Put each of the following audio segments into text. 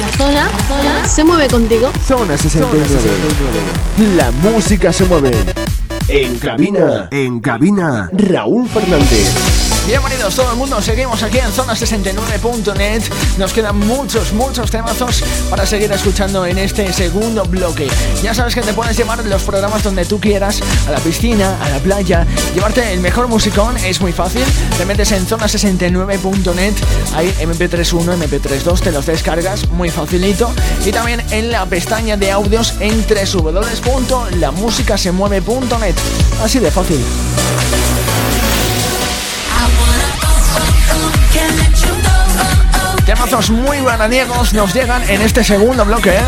La zona, la zona se mueve contigo. Zona 69. La música se mueve. En cabina, en cabina, Raúl Fernández. Bienvenidos todo el mundo, seguimos aquí en zona69.net. Nos quedan muchos, muchos temazos para seguir escuchando en este segundo bloque. Ya sabes que te puedes llevar los programas donde tú quieras, a la piscina, a la playa, llevarte el mejor musicón, es muy fácil. Te metes en zona69.net, hay MP31, MP32, te los descargas, muy facilito. Y también en la pestaña de audios en www.lamusicasemueve.net. Así de fácil. Temazos muy bananiegos nos llegan en este segundo bloque. ¿eh?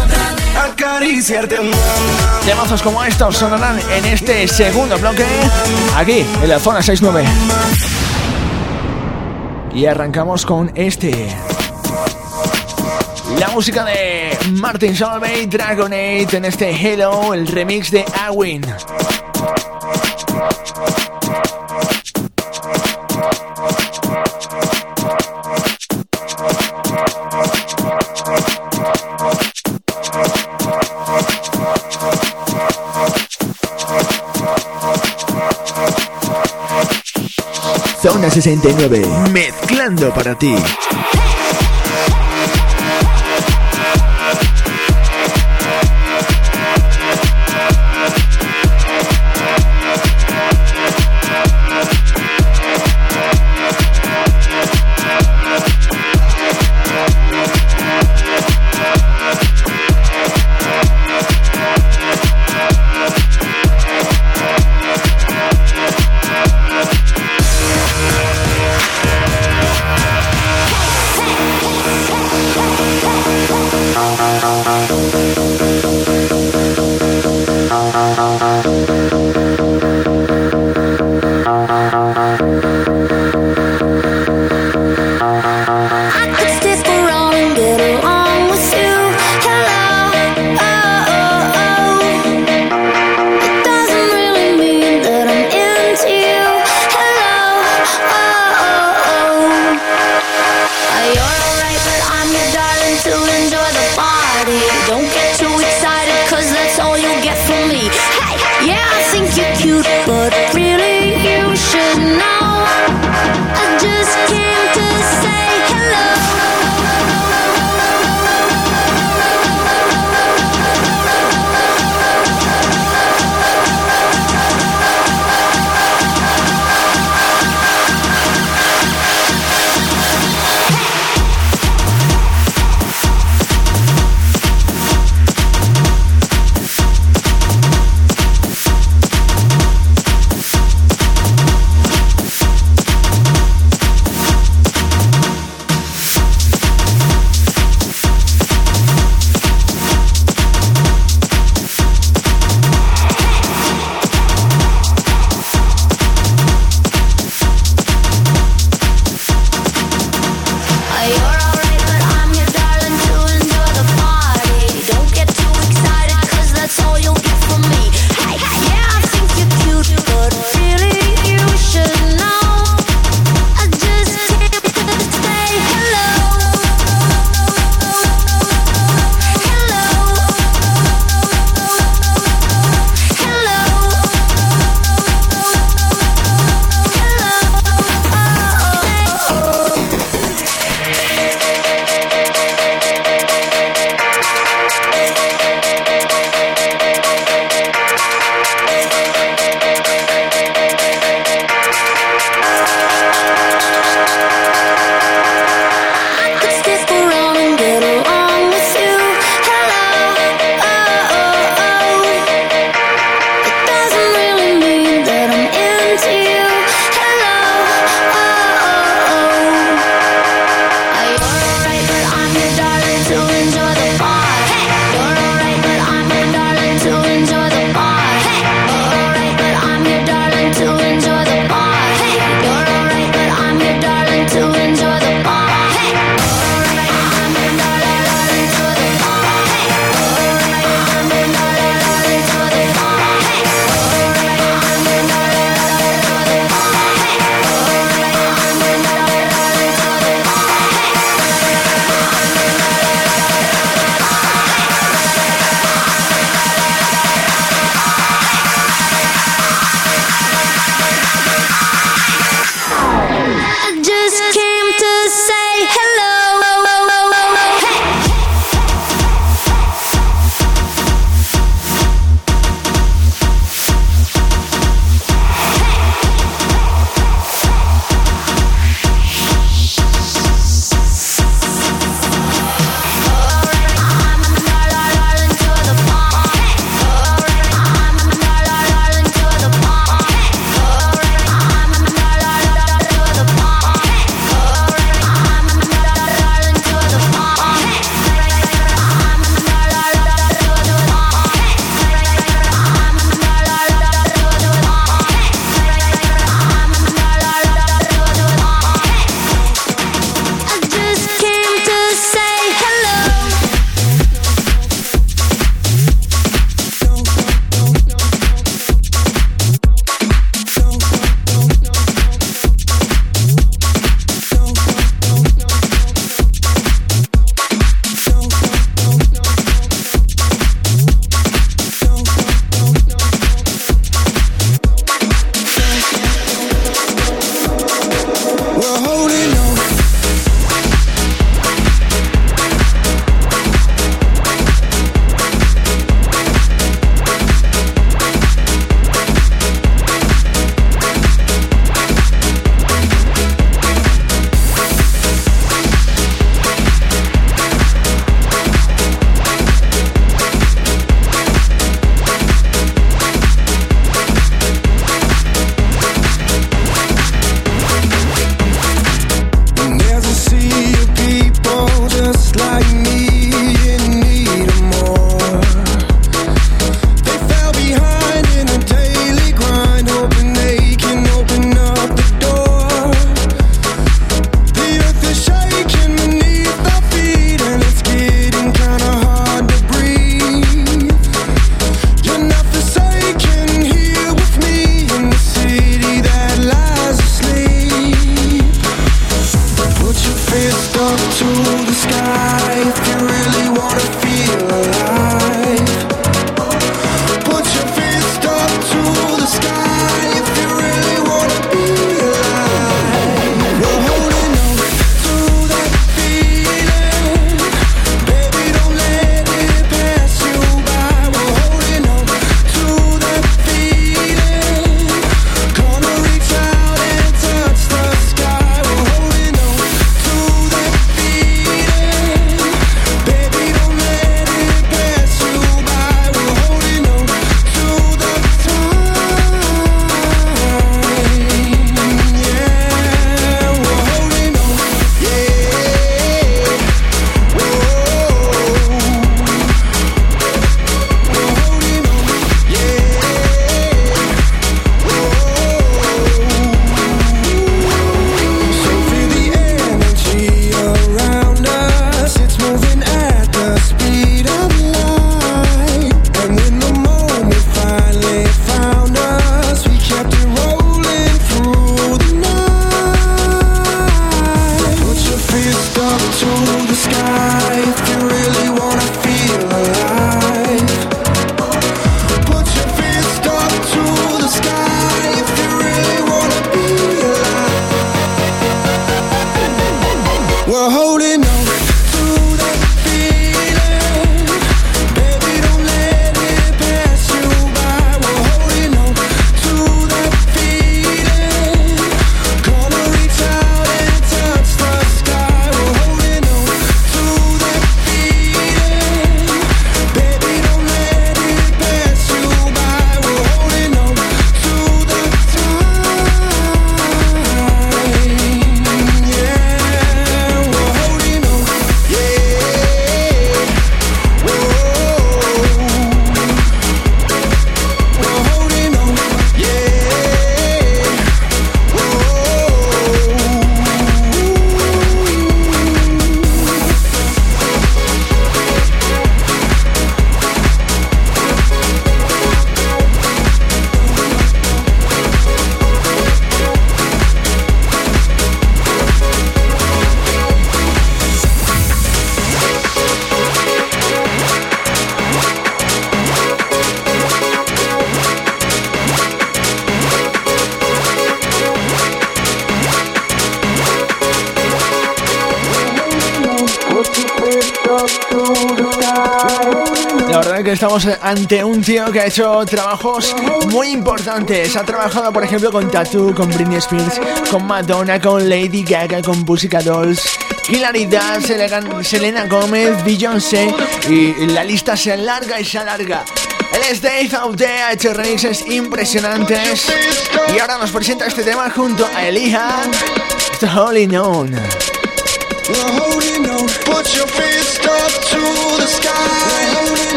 Temazos como estos sonarán en este segundo bloque, aquí en la zona 69. Y arrancamos con este. La música de Martin Solveig, Dragonade en este Hello, el remix de Awin. 69, mezclando para ti. Up to the sky. If you really wanna feel We're holding ante un tío que ha hecho trabajos muy importantes. Ha trabajado, por ejemplo, con Tattoo, con Britney Spears, con Madonna, con Lady Gaga, con Pussycat Dolls, Hilaridad, Selena Gómez, Beyoncé y la lista se alarga y se alarga. Él es Dave Out ha hecho remixes impresionantes y ahora nos presenta este tema junto a Elijah, The Holy Known.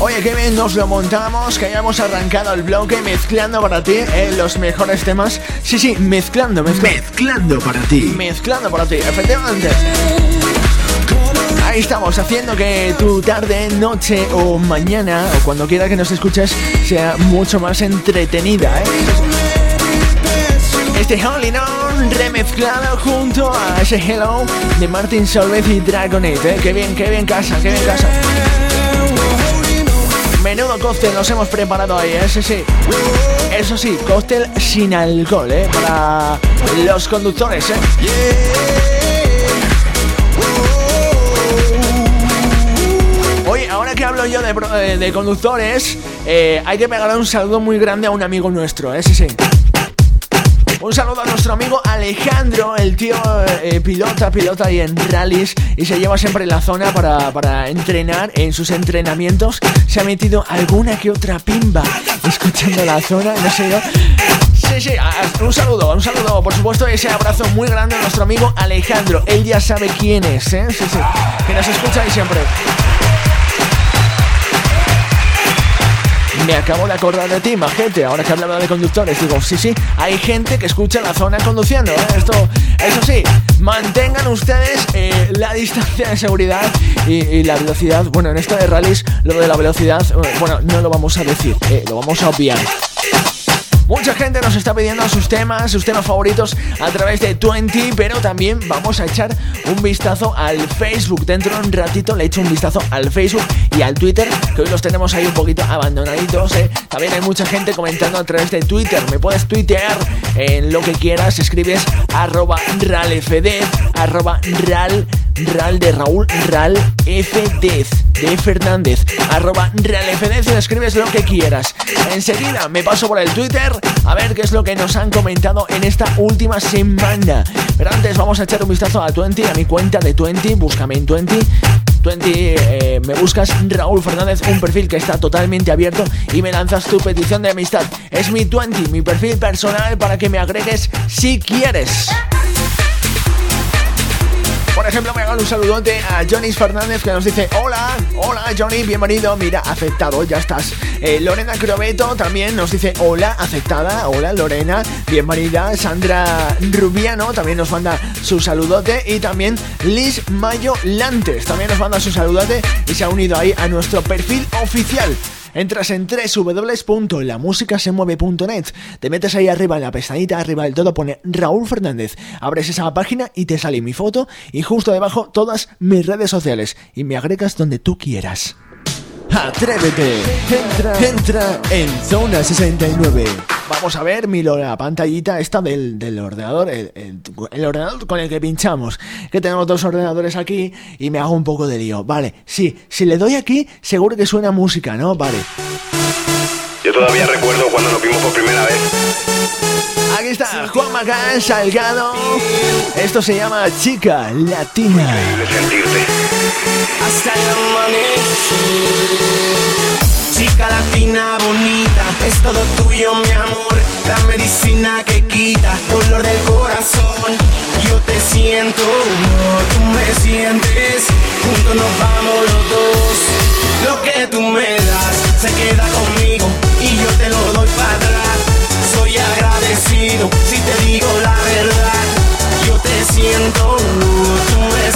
Oye, qué bien nos lo montamos, que hayamos arrancado el bloque mezclando para ti eh, los mejores temas. Sí, sí, mezclando, mezclando. Mezclando para ti. Mezclando para ti, efectivamente. Ahí estamos, haciendo que tu tarde, noche o mañana, o cuando quiera que nos escuches, sea mucho más entretenida, ¿eh? Este Holy On remezclado junto a ese Hello de Martin Solveig y Dragonite, ¿eh? Qué bien, qué bien casa, qué bien casa. Menudo cóctel nos hemos preparado ahí, ¿eh? sí. Eso sí, cóctel sin alcohol, ¿eh? Para los conductores, ¿eh? Oye, ahora que hablo yo de, de conductores, eh, hay que pegarle un saludo muy grande a un amigo nuestro, ¿eh? Sí. Un saludo a nuestro amigo Alejandro, el tío eh, pilota, pilota ahí en rallies y se lleva siempre la zona para, entrenar. En sus entrenamientos se ha metido alguna que otra pimba escuchando la zona, no sé yo. Sí, sí, un saludo, un saludo, por supuesto, ese abrazo muy grande a nuestro amigo Alejandro. Él ya sabe quién es, ¿eh? Sí, sí, que nos escucha ahí siempre. Me acabo de acordar de ti, gente. Ahora que hablaba de conductores, digo, sí, sí, hay gente que escucha la zona conduciendo. ¿eh? Esto, eso sí, mantengan ustedes eh, la distancia de seguridad y, la velocidad. Bueno, en esto de rallies, lo de la velocidad, eh, bueno, no lo vamos a decir, lo vamos a obviar. Mucha gente nos está pidiendo sus temas, sus temas favoritos a través de 20, pero también vamos a echar un vistazo al Facebook. Dentro de un ratito le echo un vistazo al Facebook y al Twitter, que hoy los tenemos ahí un poquito abandonaditos. ¿eh? También hay mucha gente comentando a través de Twitter. Me puedes tuitear en lo que quieras, escribes arroba ralfd, arroba ral, ral de Raúl, ral fdez, de Fernández, arroba y escribes lo que quieras. Enseguida me paso por el Twitter a ver qué es lo que nos han comentado en esta última semana. Pero antes vamos a echar un vistazo a 20, a mi cuenta de 20, búscame en 20. 20, eh, me buscas Raúl Fernández, un perfil que está totalmente abierto y me lanzas tu petición de amistad. Es mi 20, mi perfil personal para que me agregues si quieres. Por ejemplo, me hagan un saludote a Johnny Fernández que nos dice Hola, hola Johnny, bienvenido. Mira, aceptado, ya estás. Eh, Lorena Crobeto también nos dice Hola, aceptada. Hola Lorena, bienvenida. Sandra Rubiano también nos manda su saludote. Y también Liz Mayo Lantes también nos manda su saludote y se ha unido ahí a nuestro perfil oficial. Entras en www.lamusicasemueve.net, te metes ahí arriba en la pestañita, arriba del todo pone Raúl Fernández, abres esa página y te sale mi foto y justo debajo todas mis redes sociales. Y me agregas donde tú quieras. Atrévete, entra, entra en Zona 69. Vamos a ver mi la pantallita esta del, ordenador, el, ordenador con el que pinchamos. Que tenemos dos ordenadores aquí y me hago un poco de lío. Vale, sí, si le doy aquí, seguro que suena música, ¿no? Vale. Yo todavía recuerdo cuando nos vimos por primera vez. Aquí está Juan Macán, Salgado. Esto se llama Chica Latina. Increíble sentirte. Hasta Chica latina bonita, es todo tuyo mi amor La medicina que quita dolor del corazón Yo te siento, tú me sientes Juntos nos vamos los dos Lo que tú me das se queda conmigo Y yo te lo doy para atrás. Soy agradecido si te digo la verdad. Yo te siento, tú me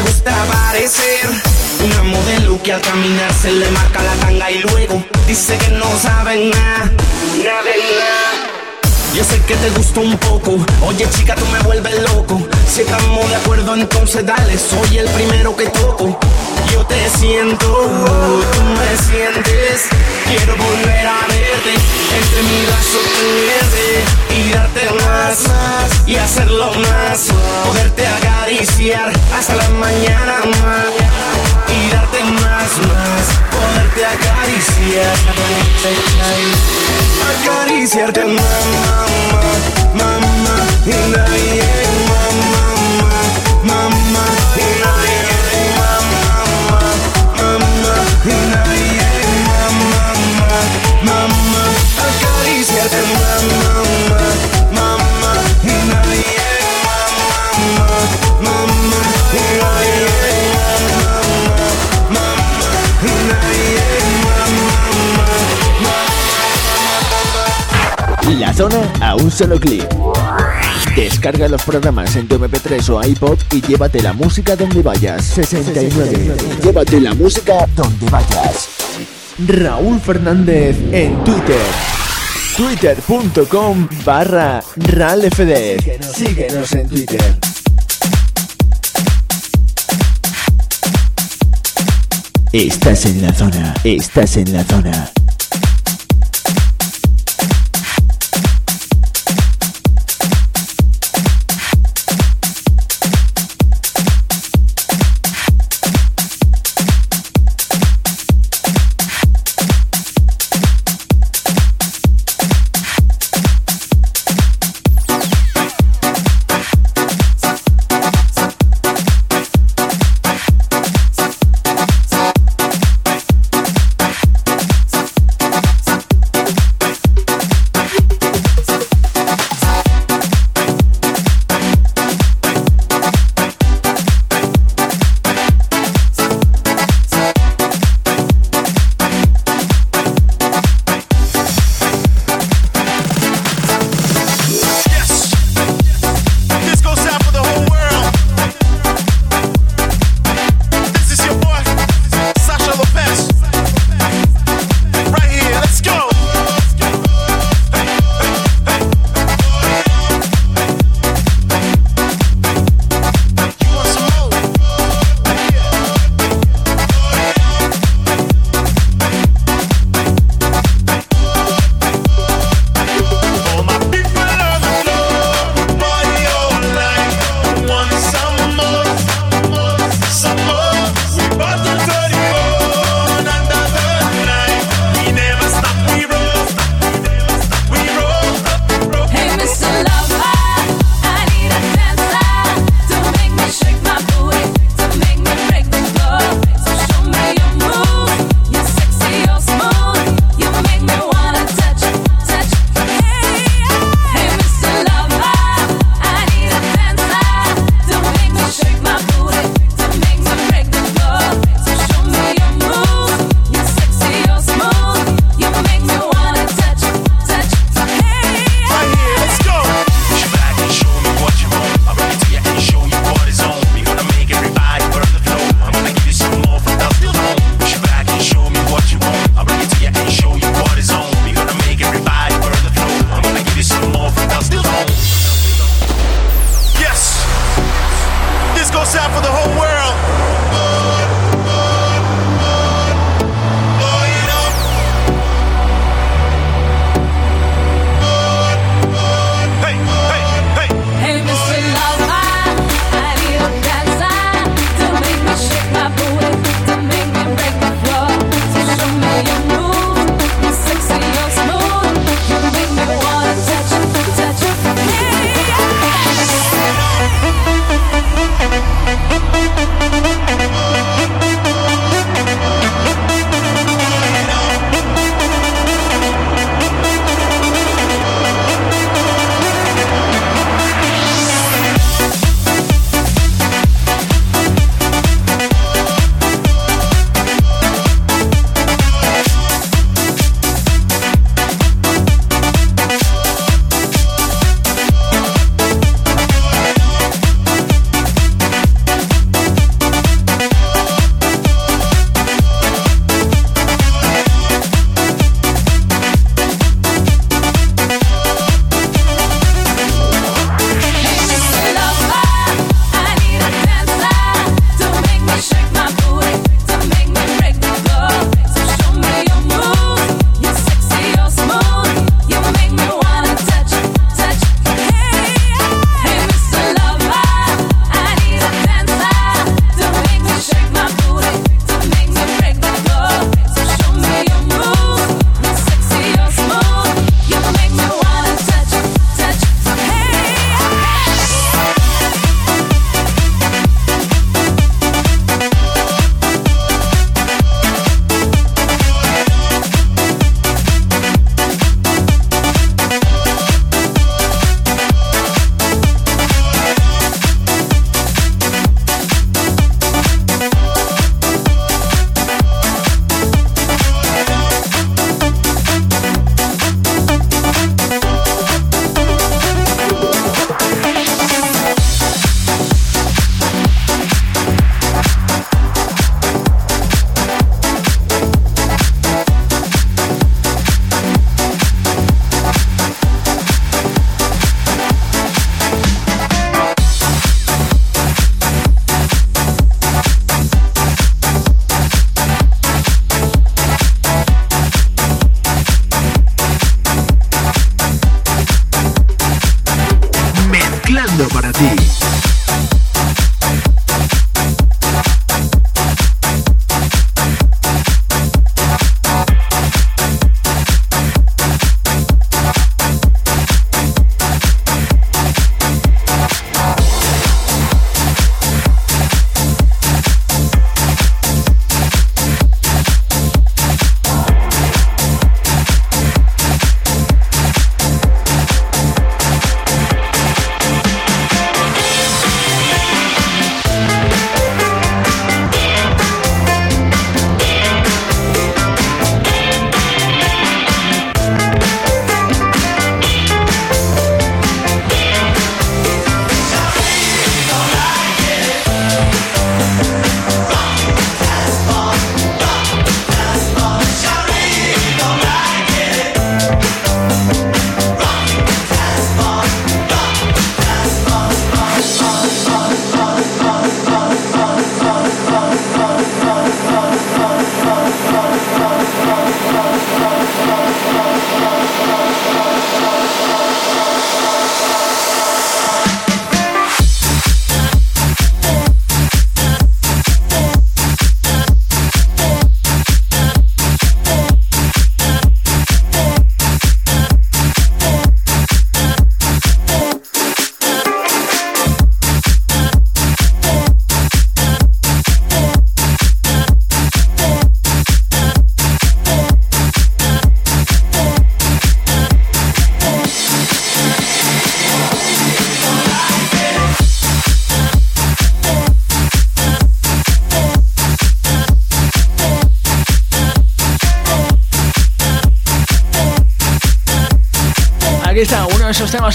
te gusta parecer una modelo que al caminar se le marca la tanga y luego dice que no saben nada, nada de nada. Yo sé que te gusta un poco, oye chica tú me vuelves loco Si estamos de acuerdo entonces dale, soy el primero que toco. Yo te siento, tú me sientes. Quiero volver a verte, entre mi brazos tenerte Y darte más, más, y hacerlo más. Poderte acariciar hasta la mañana más Y darte más, más, poderte acariciar Acariciarte mamá, mamá, y nadie, mamá. La zona a un solo clic. Descarga los programas en tu MP3 o iPod y llévate la música donde vayas. 69. Llévate la música donde vayas. Raúl Fernández en Twitter. Twitter.com barra RALFD. Síguenos en Twitter. Estás en la zona, estás en la zona.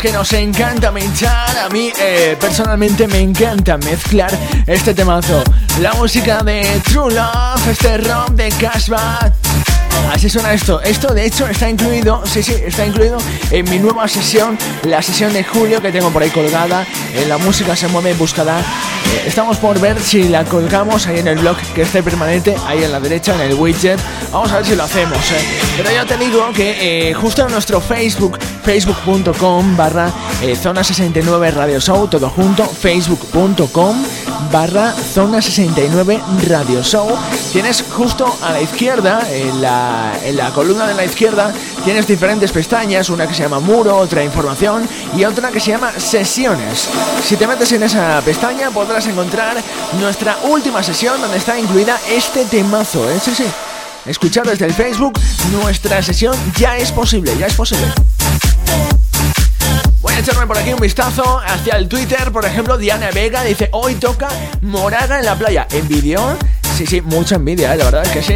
Que nos encanta mezclar. A mí eh, personalmente me encanta mezclar este temazo. La música de True Love, este rock de Cashback. Así suena esto. Esto de hecho está incluido, sí, sí, está incluido en mi nueva sesión, la sesión de julio que tengo por ahí colgada. En la música se mueve búsqueda. Eh, estamos por ver si la colgamos ahí en el blog que esté permanente, ahí en la derecha, en el widget. Vamos a ver si lo hacemos. Eh. Pero ya te digo que justo en nuestro Facebook facebook.com barra eh, zona 69 radio show, todo junto, facebook.com barra zona 69 radio show. Tienes justo a la izquierda, en la, en la columna de la izquierda, tienes diferentes pestañas, una que se llama muro, otra información y otra que se llama sesiones. Si te metes en esa pestaña podrás encontrar nuestra última sesión donde está incluida este temazo, ¿eh? Sí, sí. Escuchar desde el Facebook nuestra sesión ya es posible, ya es posible echarme por aquí un vistazo hacia el Twitter, por ejemplo, Diana Vega dice, hoy toca Moraga en la playa. ¿Envidió? Sí, sí, mucha envidia, ¿eh? la verdad es que sí,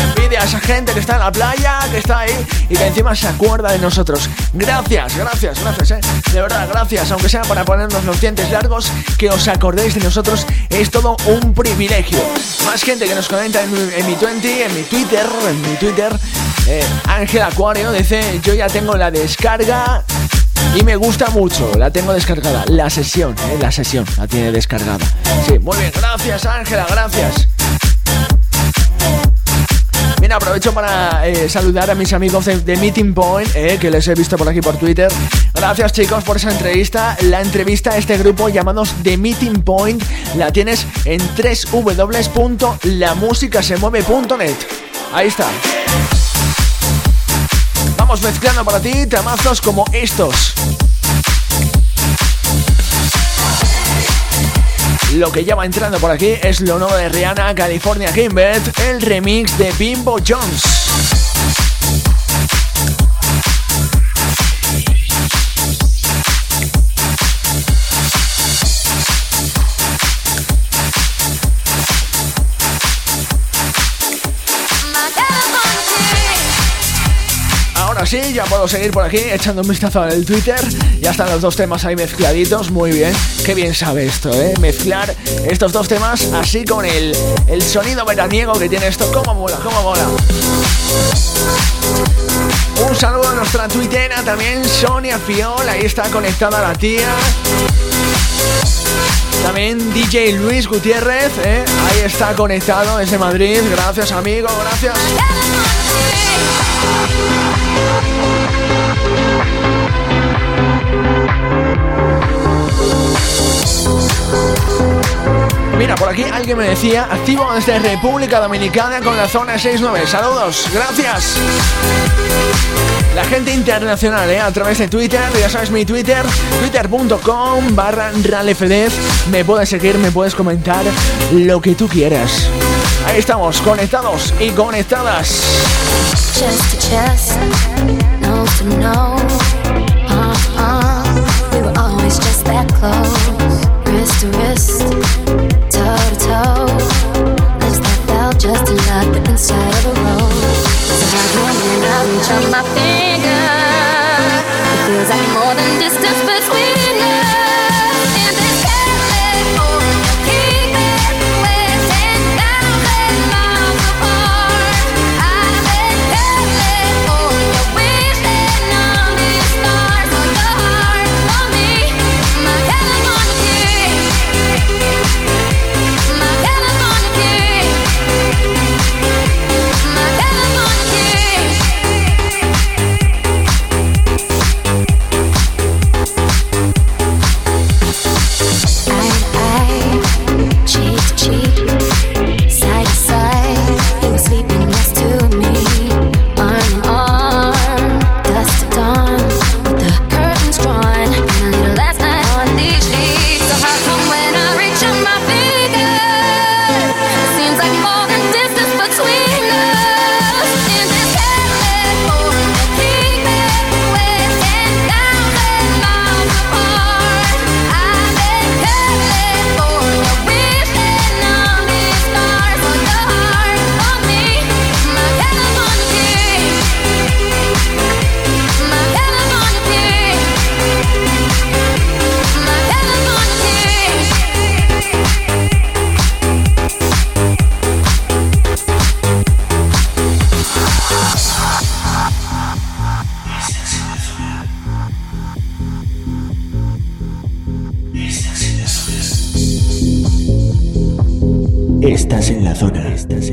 Envidia a esa gente que está en la playa, que está ahí y que encima se acuerda de nosotros. Gracias, gracias, gracias, ¿eh? De verdad, gracias, aunque sea para ponernos los dientes largos, que os acordéis de nosotros es todo un privilegio. Más gente que nos comenta en en mi 20, en mi Twitter, en mi Twitter. Eh, Ángel Acuario dice, yo ya tengo la descarga y me gusta mucho, la tengo descargada. La sesión, ¿eh? la sesión la tiene descargada. Sí, muy bien, gracias Ángela, gracias. Bien, aprovecho para eh, saludar a mis amigos de, Meeting Point, eh, que les he visto por aquí por Twitter. Gracias chicos por esa entrevista. La entrevista a este grupo llamados The Meeting Point la tienes en www.lamusicasemueve.net. Ahí está mezclando para ti temazos como estos. Lo que ya va entrando por aquí es lo nuevo de Rihanna, California Kimbet, el remix de Bimbo Jones. Sí, ya puedo seguir por aquí echando un vistazo en el Twitter. Ya están los dos temas ahí mezcladitos. Muy bien. Qué bien sabe esto, ¿eh? Mezclar estos dos temas así con el, el sonido veraniego que tiene esto. ¿Cómo mola? ¿Cómo mola? Un saludo a nuestra tuitera también, Sonia Fiol. Ahí está conectada la tía. También DJ Luis Gutiérrez, ¿eh? ahí está conectado desde Madrid. Gracias, amigo, gracias. Aquí alguien me decía, activo desde República Dominicana con la zona 69. Saludos, gracias. La gente internacional, ¿eh? a través de Twitter, ya sabes mi Twitter, twitter.com barra. Me puedes seguir, me puedes comentar lo que tú quieras. Ahí estamos, conectados y conectadas. side of the road. So I can my fingers.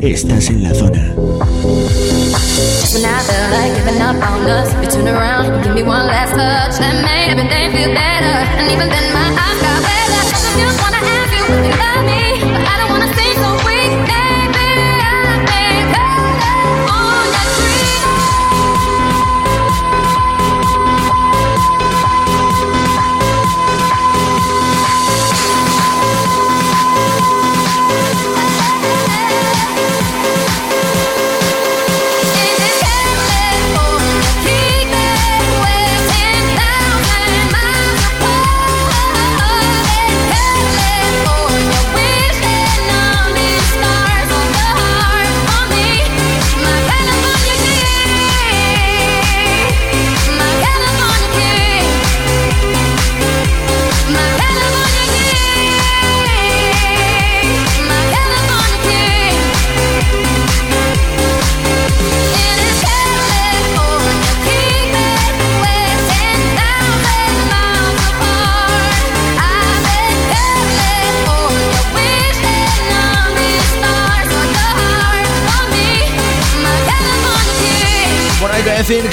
Estás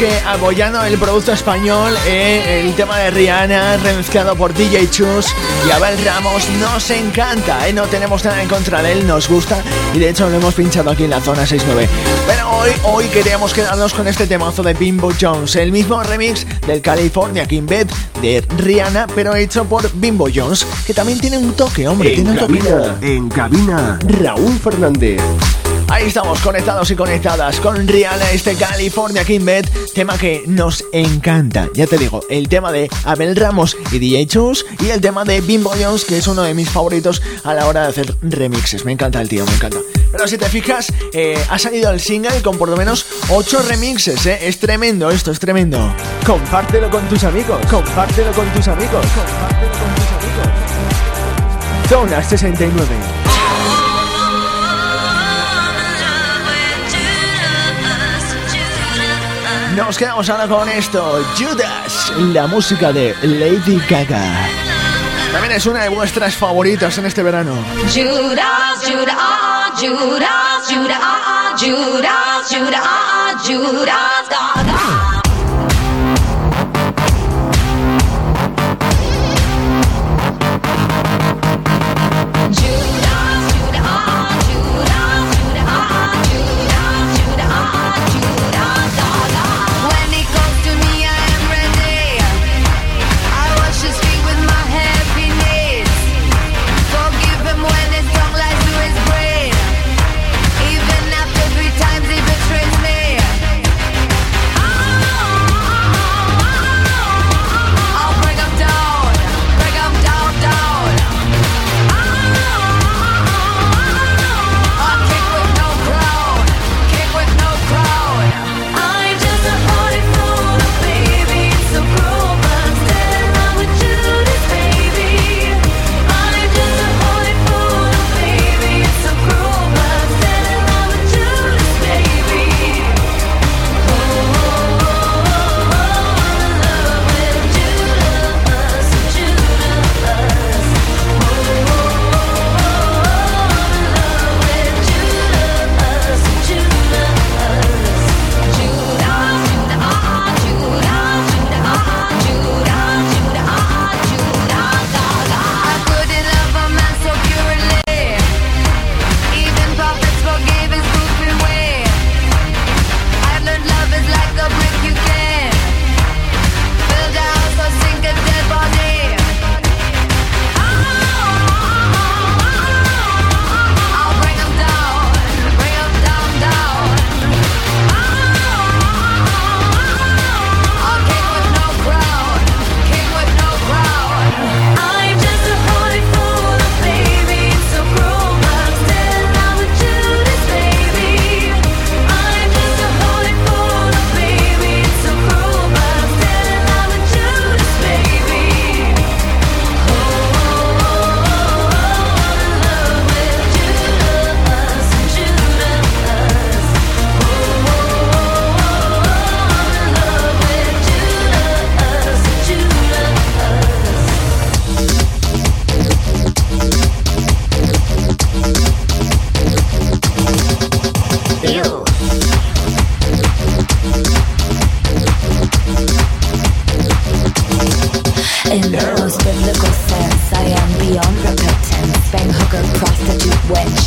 que apoyando el producto español, eh, el tema de Rihanna, remezclado por DJ Chus y Abel Ramos, nos encanta, eh, no tenemos nada en contra de él, nos gusta y de hecho lo hemos pinchado aquí en la zona 69. Pero hoy, hoy queríamos quedarnos con este temazo de Bimbo Jones, el mismo remix del California King Bed de Rihanna, pero hecho por Bimbo Jones, que también tiene un toque, hombre, tiene un toque. En cabina, Raúl Fernández. Ahí estamos conectados y conectadas con Rihanna, este California King Bed, tema que nos encanta. Ya te digo, el tema de Abel Ramos y DJ Chus y el tema de Bimbo Jones, que es uno de mis favoritos a la hora de hacer remixes. Me encanta el tío, me encanta. Pero si te fijas, eh, ha salido el single con por lo menos 8 remixes, ¿eh? Es tremendo esto, es tremendo. Compártelo con tus amigos, compártelo con tus amigos, compártelo con tus amigos. Zona 69. Nos quedamos ahora con esto, Judas, la música de Lady Gaga. También es una de vuestras favoritas en este verano. Judas, Judas, Judas, Judas, Judas, Judas, Judas.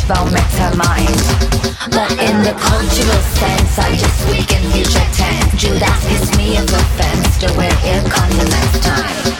Her mind. But in the cultural sense, I just weaken future tense. Judas is me if offense to where it condiments time.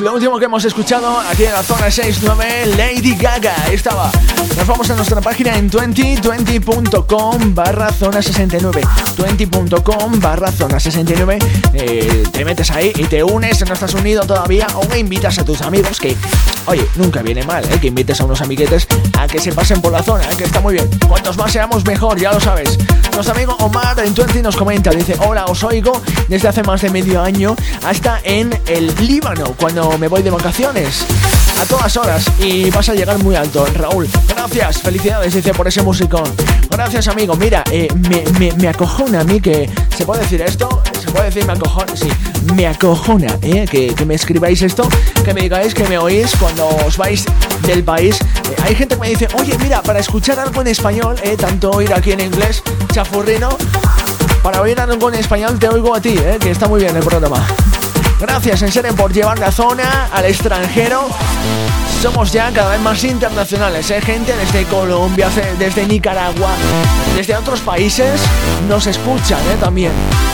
Lo último que hemos escuchado aquí en la zona 69, Lady Gaga. Estaba. Nos vamos a nuestra página en 2020.com barra zona 69. 20.com barra zona 69. Eh, te metes ahí y te unes, no estás unido todavía, o me invitas a tus amigos que, oye, nunca viene mal, eh, que invites a unos amiguetes que se pasen por la zona, eh, que está muy bien. Cuantos más seamos, mejor, ya lo sabes. Nuestro amigo Omar en 20 nos comenta, dice, hola, os oigo desde hace más de medio año hasta en el Líbano, cuando me voy de vacaciones. A todas horas y vas a llegar muy alto, Raúl. Gracias, felicidades, dice por ese musicón. Gracias, amigo. Mira, eh, me, me, me, acojona a mí que. ¿Se puede decir esto? ¿Se puede decir me acojona? Sí, me acojona, ¿eh? Que, me escribáis esto, que me digáis que me oís cuando os vais del país. Eh, hay gente que me dice, oye, mira, para escuchar algo en español, ¿eh? Tanto oír aquí en inglés, chafurrino. Para oír algo en español te oigo a ti, ¿eh? Que está muy bien el programa. Gracias en serio por llevar la zona al extranjero. Somos ya cada vez más internacionales, ¿eh? gente desde Colombia, desde Nicaragua, desde otros países nos escuchan ¿eh? también.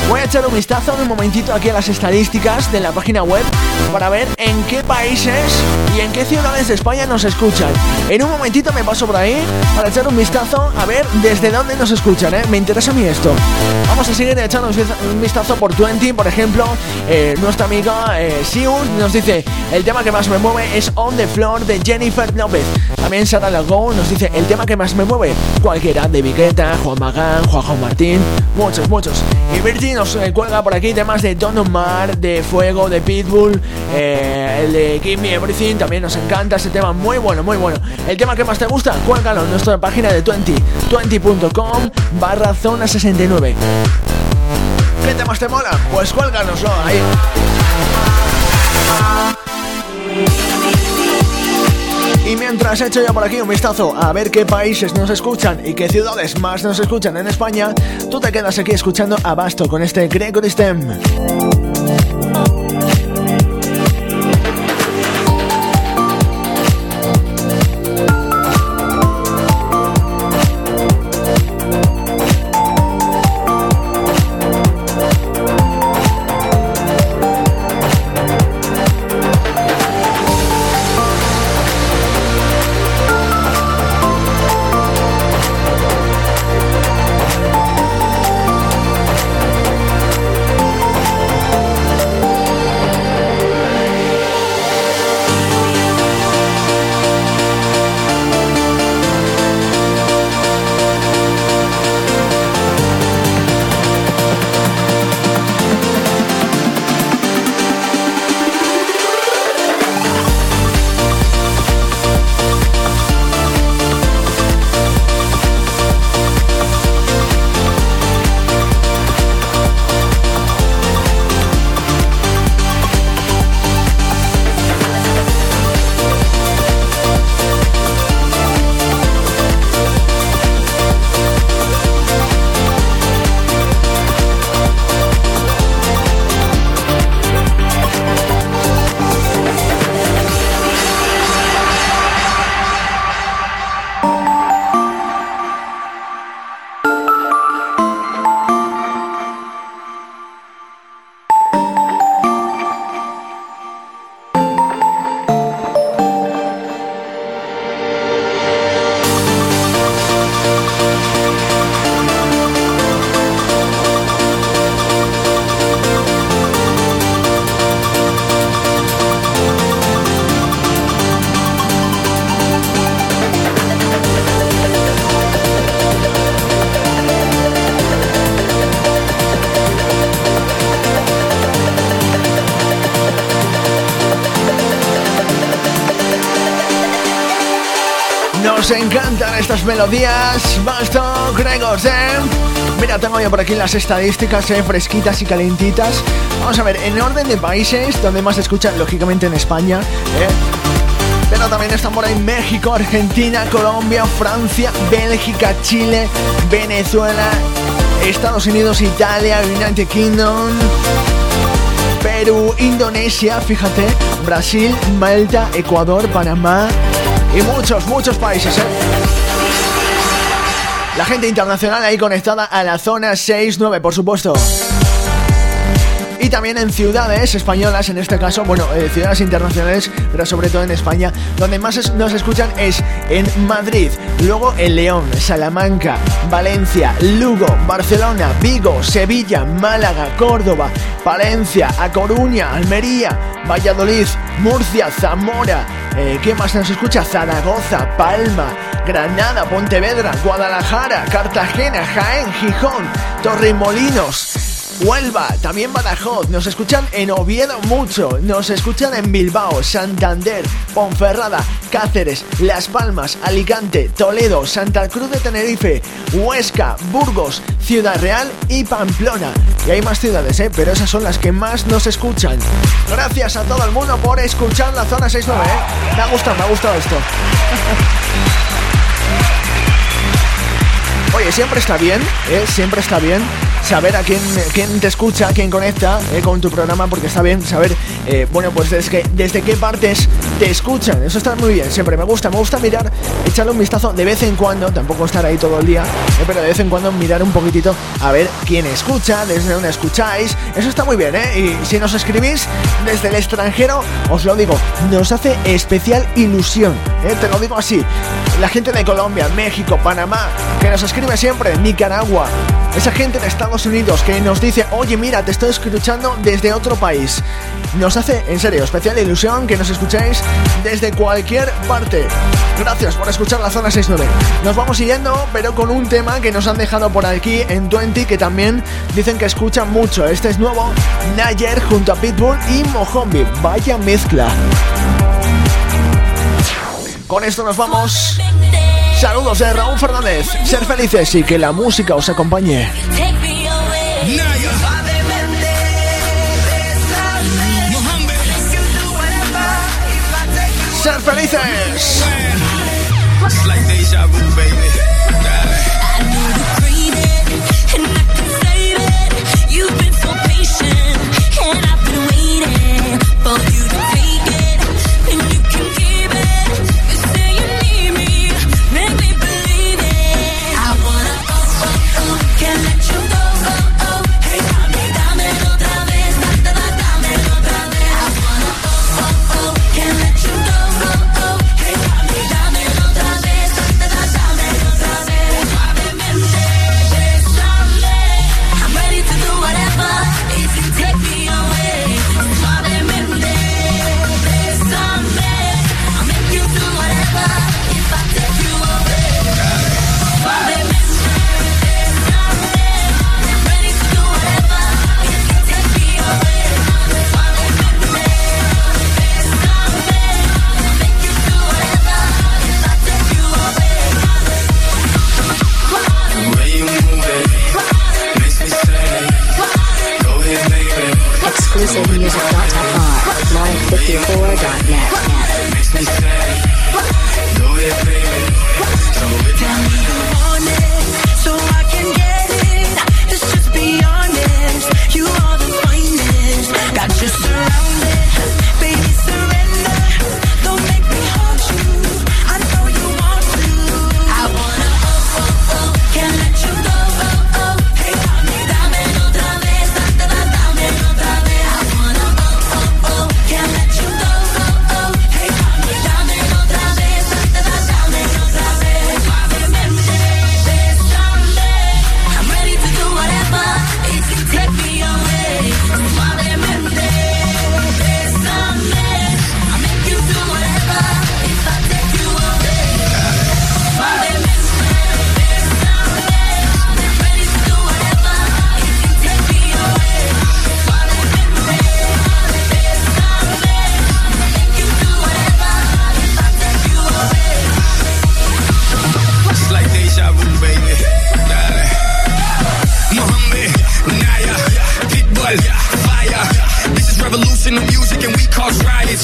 Voy a echar un vistazo en un momentito aquí a las estadísticas de la página web para ver en qué países y en qué ciudades de España nos escuchan. En un momentito me paso por ahí para echar un vistazo a ver desde dónde nos escuchan. ¿eh? Me interesa a mí esto. Vamos a seguir echando un vistazo por 20, por ejemplo, eh, nuestra amiga eh, nos dice, el tema que más me mueve es On the Floor de Jennifer López. También Sara Lago nos dice, el tema que más me mueve, cualquiera, de Viqueta, Juan Magán, Juan Martín, muchos, muchos. Y Virgin nos eh, cuelga por aquí temas de Don Omar, de Fuego, de Pitbull, eh, el de Give Me Everything, también nos encanta ese tema, muy bueno, muy bueno. El tema que más te gusta, cuélgalo en nuestra página de 20, 20.com barra zona 69. ¿Qué temas te mola? Pues cuélganoslo ahí. Y mientras he hecho ya por aquí un vistazo a ver qué países nos escuchan y qué ciudades más nos escuchan en España, tú te quedas aquí escuchando a Basto con este Gregory Stem. Melodías. Basto, Gregor, ¿eh? Mira, tengo yo por aquí las estadísticas ¿eh? fresquitas y calentitas. Vamos a ver, en orden de países donde más se escuchan, lógicamente en España, ¿eh? Pero también están por ahí México, Argentina, Colombia, Francia, Bélgica, Chile, Venezuela, Estados Unidos, Italia, United Kingdom, Perú, Indonesia, fíjate, Brasil, Malta, Ecuador, Panamá y muchos, muchos países, ¿eh? La gente internacional ahí conectada a la zona 6-9, por supuesto y también en ciudades españolas, en este caso, bueno, eh, ciudades internacionales, pero sobre todo en España, donde más nos escuchan es en Madrid, luego en León, Salamanca, Valencia, Lugo, Barcelona, Vigo, Sevilla, Málaga, Córdoba, Palencia, A Coruña, Almería, Valladolid, Murcia, Zamora, eh, ¿qué más nos escucha? Zaragoza, Palma, Granada, Pontevedra, Guadalajara, Cartagena, Jaén, Gijón, Torremolinos, Huelva, también Badajoz, nos escuchan en Oviedo mucho, nos escuchan en Bilbao, Santander, Ponferrada, Cáceres, Las Palmas, Alicante, Toledo, Santa Cruz de Tenerife, Huesca, Burgos, Ciudad Real y Pamplona. Y hay más ciudades, ¿eh? pero esas son las que más nos escuchan. Gracias a todo el mundo por escuchar la zona 69, ¿eh? Me ha gustado, me ha gustado esto. Oye, siempre está bien, ¿eh? siempre está bien saber a quién, quién te escucha, quién conecta eh, con tu programa, porque está bien saber, eh, bueno, pues desde, desde qué partes te escuchan. Eso está muy bien, siempre me gusta, me gusta mirar, echarle un vistazo de vez en cuando, tampoco estar ahí todo el día, eh, pero de vez en cuando mirar un poquitito a ver quién escucha, desde dónde escucháis. Eso está muy bien, ¿eh? Y si nos escribís desde el extranjero, os lo digo, nos hace especial ilusión, Te lo digo así. La gente de Colombia, México, Panamá, que nos escribe siempre, Nicaragua, esa gente de Estados Unidos que nos dice, oye mira, te estoy escuchando desde otro país. Nos hace, en serio, especial ilusión que nos escuchéis desde cualquier parte. Gracias por escuchar la zona 69. Nos vamos siguiendo, pero con un tema que nos han dejado por aquí en 20 que también dicen que escuchan mucho. Este es nuevo, Nayer junto a Pitbull y Mojombi. Vaya mezcla. Con esto nos vamos. Saludos de Raúl Fernández. Ser felices y que la música os acompañe. Ser felices.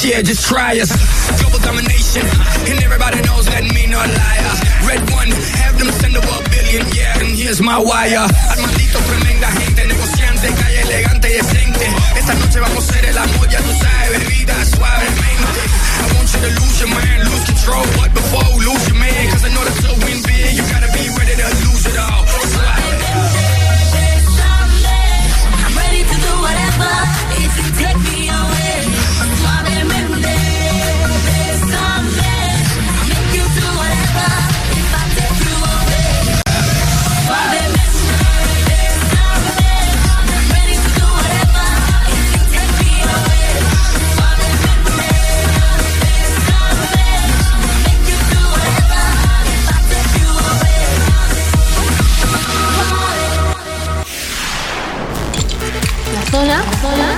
Yeah, just try us. Global domination, and everybody knows that me no liar. Red one, have them send over a billion, yeah, and here's my wire. Armandito, tremenda gente, negociante, calle elegante y decente. Esta noche vamos a ser el amor, ya tú sabes, bebida suavemente. I want you to lose your man, lose control, but before lose your man, cause in order to win big, you gotta be ready to lose it all.